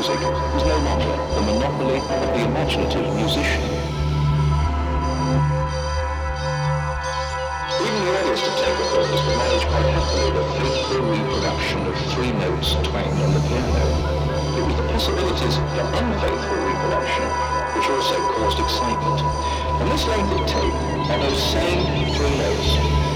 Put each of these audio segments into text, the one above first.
with music was no longer the monopoly of the imaginative musician. Even the earliest of tape recorders could manage quite happily the faithful reproduction of three notes twanged on the piano. It was the possibilities for unfaithful reproduction which also caused excitement. And this length of tape are those same three notes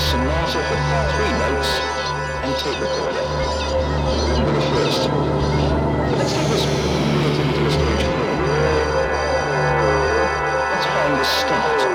sonata for three notes and tape recorder. But first, let's get this creativity to a stage. Let's find the start.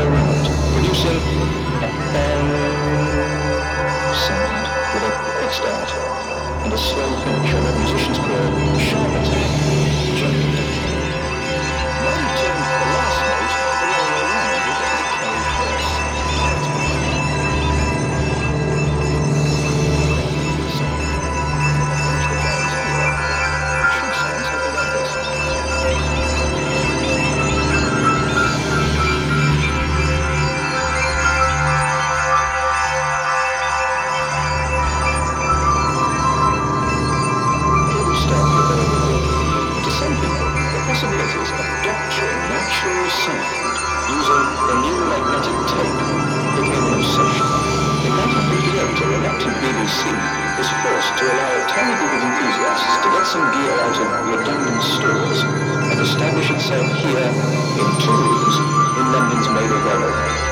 Railroad, producing FM sound with a quick start and a slow finish of a musician's career, sharp attack. Soon, the new magnetic tape became an obsession. The magnetic director of BBC was forced to allow a tiny group of enthusiasts to get some gear out of redundant stores and establish itself here in two rooms in London's Maybury Borough.